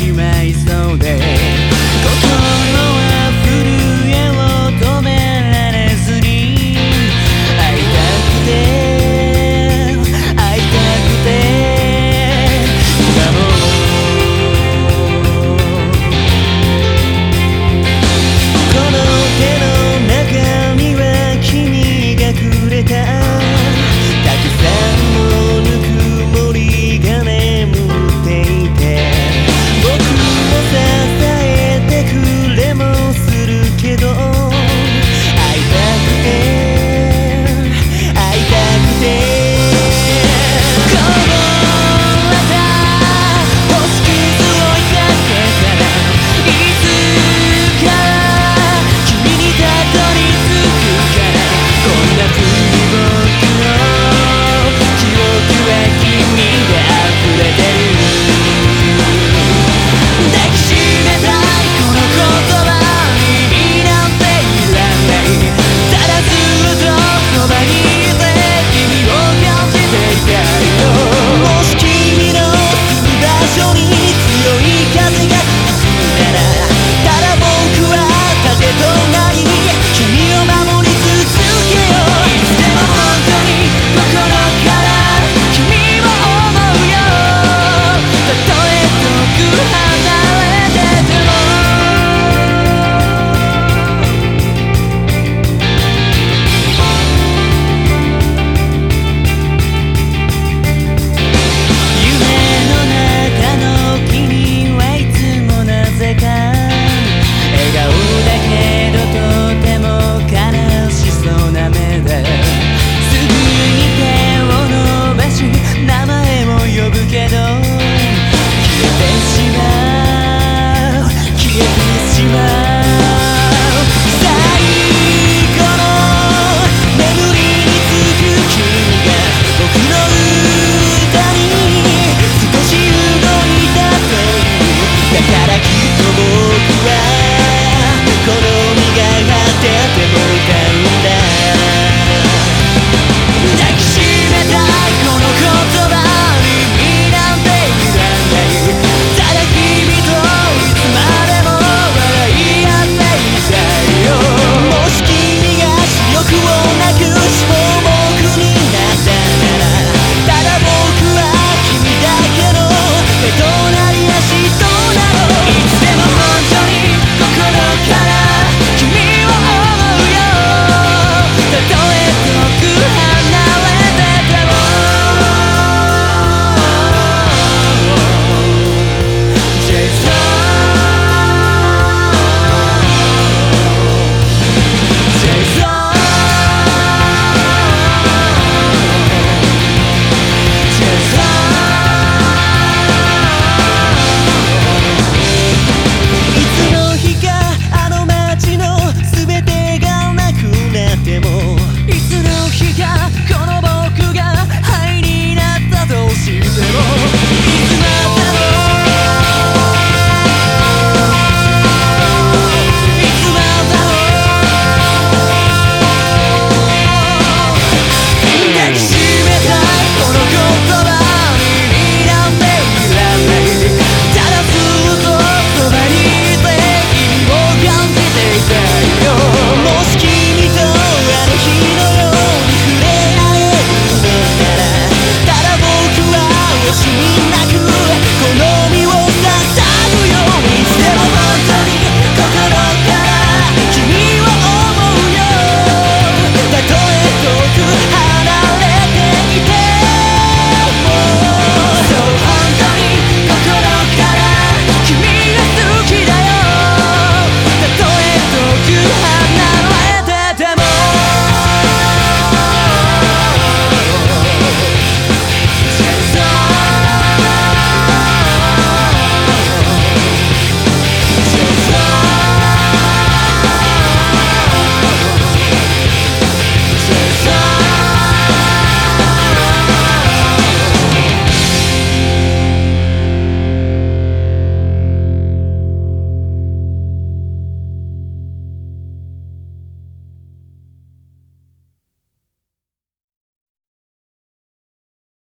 you may